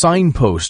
signpost